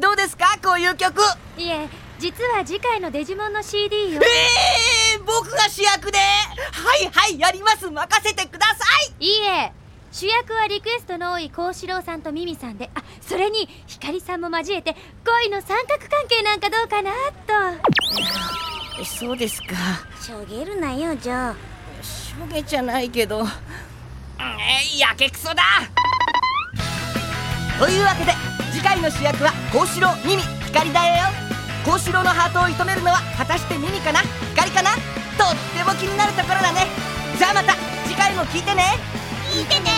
どうですか？こういう曲。いえ実は次回のデジモンの CD をえー、僕が主役で。はいはいやります。任せてください。いいえ主役はリクエストの多い幸四郎さんとミミさんで。あそれに光さんも交えて恋の三角関係なんかどうかなと。そうですか。しょげるなよジョー。しょげじゃないけど。えやけくそだ。というわけで次回の主役は幸四郎ミミ光だよ。幸四郎のハートを射止めるのは果たしてミミかな？光かな？とっても気になるところだね。じゃあまた次回も聞いてね。聞いてね。